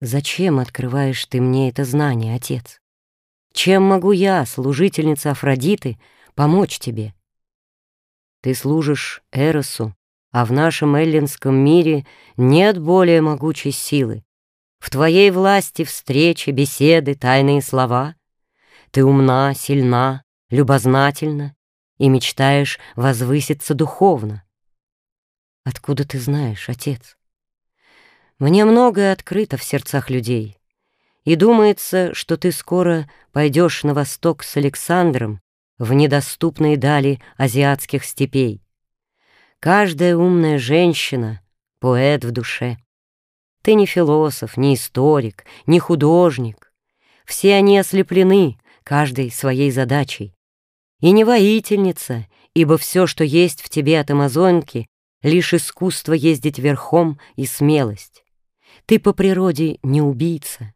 Зачем открываешь ты мне это знание, отец? Чем могу я, служительница Афродиты, помочь тебе? Ты служишь Эросу, а в нашем эллинском мире нет более могучей силы. В твоей власти встречи, беседы, тайные слова. Ты умна, сильна, любознательна и мечтаешь возвыситься духовно. Откуда ты знаешь, отец? Мне многое открыто в сердцах людей, и думается, что ты скоро пойдешь на восток с Александром в недоступные дали азиатских степей. Каждая умная женщина — поэт в душе. Ты не философ, не историк, не художник. Все они ослеплены, каждой своей задачей. И не воительница, ибо все, что есть в тебе от амазонки, лишь искусство ездить верхом и смелость. Ты по природе не убийца.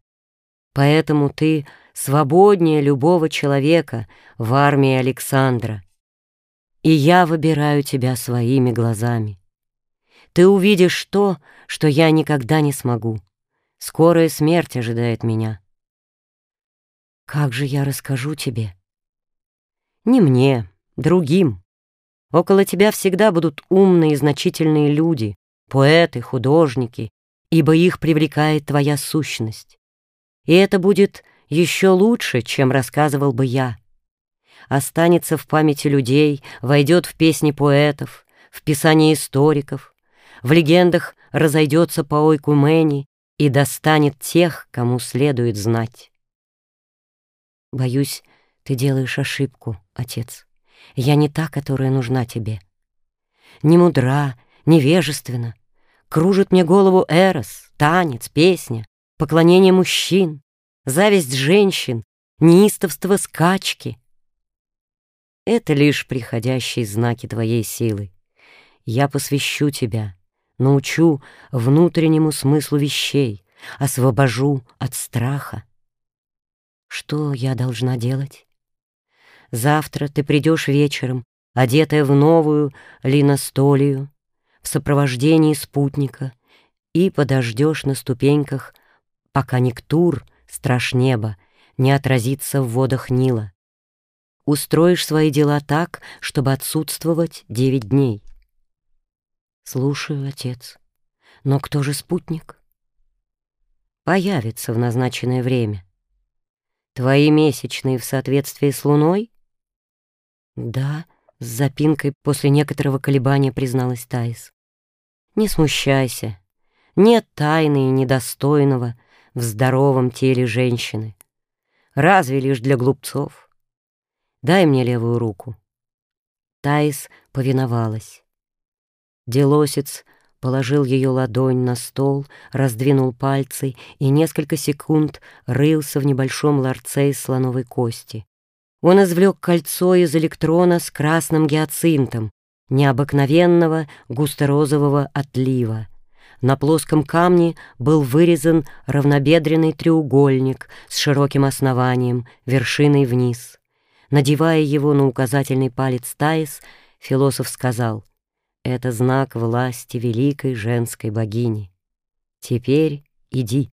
Поэтому ты свободнее любого человека в армии Александра. И я выбираю тебя своими глазами. Ты увидишь то, что я никогда не смогу. Скорая смерть ожидает меня. Как же я расскажу тебе? Не мне, другим. Около тебя всегда будут умные и значительные люди, поэты, художники, ибо их привлекает твоя сущность. И это будет еще лучше, чем рассказывал бы я. Останется в памяти людей, войдет в песни поэтов, в писание историков, в легендах разойдется по ойку Мэни и достанет тех, кому следует знать. Боюсь, ты делаешь ошибку, отец. Я не та, которая нужна тебе. Не мудра, невежественна, Кружит мне голову эрос, танец, песня, поклонение мужчин, зависть женщин, неистовство скачки. Это лишь приходящие знаки твоей силы. Я посвящу тебя, научу внутреннему смыслу вещей, освобожу от страха. Что я должна делать? Завтра ты придешь вечером, одетая в новую линостолию, в сопровождении спутника и подождешь на ступеньках, пока Нектур, страж неба, не отразится в водах Нила. Устроишь свои дела так, чтобы отсутствовать девять дней. Слушаю, отец. Но кто же спутник? Появится в назначенное время. Твои месячные в соответствии с луной? Да, с запинкой после некоторого колебания призналась Таис. Не смущайся. Нет тайны и недостойного в здоровом теле женщины. Разве лишь для глупцов. Дай мне левую руку. Таис повиновалась. Делосец положил ее ладонь на стол, раздвинул пальцы и несколько секунд рылся в небольшом ларце из слоновой кости. Он извлек кольцо из электрона с красным гиацинтом, необыкновенного густо-розового отлива. На плоском камне был вырезан равнобедренный треугольник с широким основанием, вершиной вниз. Надевая его на указательный палец Таис, философ сказал, «Это знак власти великой женской богини. Теперь иди».